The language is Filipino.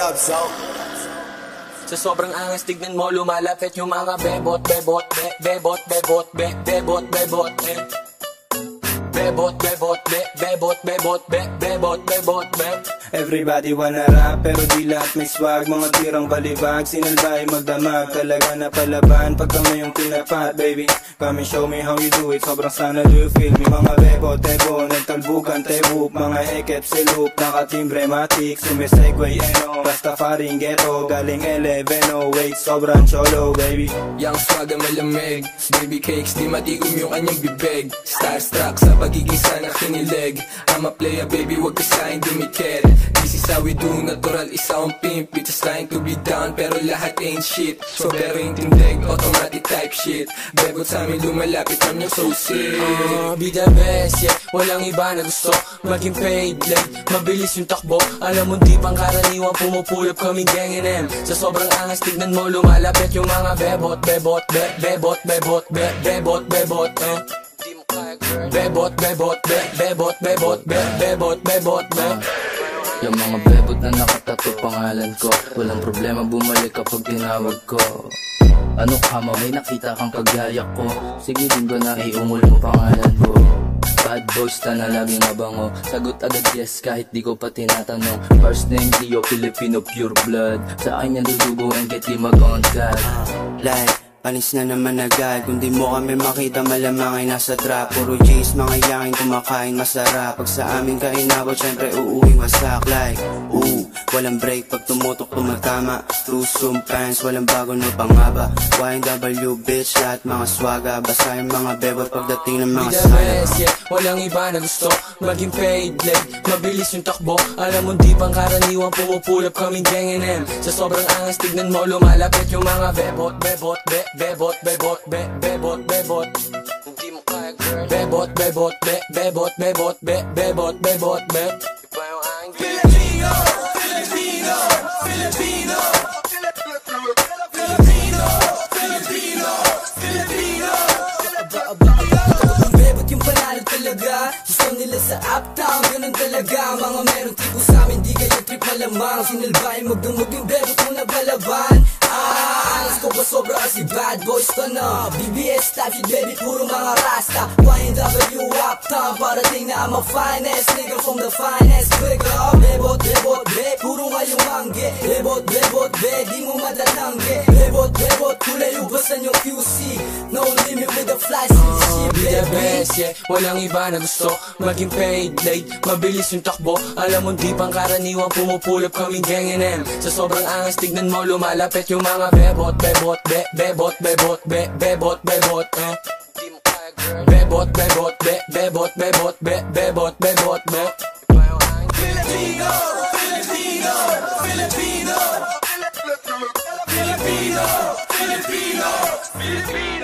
up, so? Sa sobrang angas tignan mo lumalapit yung mga bebot, bebot, be, bebot, bebot, be, bebot, bebot, be. Bebot, bebot, be, bebot, bebot, be, bebot, bebot, be. Everybody wanna rap pero di lahat may swag. Mga tirang balibag, sinalbay magdamag. Talaga na palaban pag kami yung pinapat Baby, come and show me how you do it. Sobrang sana do you feel me? Mga bebo, tebo, nagtalbukan, tebuk Mga hekep, silup, nakatimbre, matik. Sumisegway, eno, Rastafaring ghetto Galing eleveno, wait, sobrang cholo, baby. Yang swag ang malamig. Baby cakes, di matikom yung anyang bibig. Starstruck sa pagiging sana kinilig. I'm a player baby, wag ka sa'kin dumikit This is how we do, natural. Isa ang pimp We just trying to be down, pero lahat ain't shit. So pero yung tindig, automatic type shit. Bebot sa amin lumalapit, I'm your so sick Ah, be the best, yeah. Walang iba na gusto. Maging paid like Mabilis yung takbo. Alam mo di pang karaniwan Pumupulap kaming gang M. Sa sobrang angas tignan mo lumalapit yung mga bebot Bebot, be, bebot, bebot, be, bebot, bebot, eh. Mo kaya girl. Bebot, bebot, be, bebot, bebot, be, bebot, bebot, be Yung mga bebot na nakatato pangalan ko. Walang problema bumalik kapag tinawag ko. Ano ka mo, may nakita kang kagaya ko? Sige ba na iungol mo pangalan ko Bad boys ta na laging mabango. Sagot agad yes kahit di ko pa tinatanong. First name Leo Filipino pure blood. Sa akin yan dudugo and get di mag-on Like, panis na naman agad Kung di mo kami makita malamang ay nasa trap. Puro G's, mga yangin kumakain masarap. Pag sa amin ka inabot, syempre uuwing wasak. Like, ooh, walang break pag tumutok tumatama. True zoom pants, walang bago no pangaba. YNW bitch, lahat mga swaga. Basta yung mga bebot pagdating ng mga sana best, yeah Walang iba na gusto. Maging paid like Mabilis yung takbo. Alam mo di pang karaniwan Pumupulap kaming gang Sa sobrang angas tignan mo lumalapit yung mga bebot Bebot, be, bebot, bebot, be, bebot, bebot. Hindi mo kaya girl. Bebot, bebot, be, bebot, bebot, be, bebot, bebot, be. Iba yung aking Filipino, Filipino, Filipino, Filipino, Filipino, Filipino. Ang bebot yung panalo talaga. Gusto nila sa uptown, ganun talaga. Mga meron tipo sa amin, di kayo trip malamang. Sinalbahin magdumog yung bebot mo na balaban. Ah, sobra kasi bad boys ka na. BBS type shit baby, puro mga rasta. YNW uptown, parating na I'm a finest. Nigga from the finest, quick up. Bebot, bebot, be, puro ngayong mangge. Bebot, bebot, be, di mo matatangge Bebot, bebot, kulay ubasan yung QC No limit Be the best, yeah. Walang iba na gusto. Maging paid like Mabilis yung takbo. Alam mo di pang karaniwan Pumupulap kaming gang M. Sa sobrang angas tignan mo lumalapit yung mga bebot Bebot, be, bebot, bebot, be, bebot, bebot, eh. Bebot, bebot, be, bebot, bebot, be, bebot, bebot, be. Filipino, Filipino, Filipino, Filipino, Filipino, Filipino.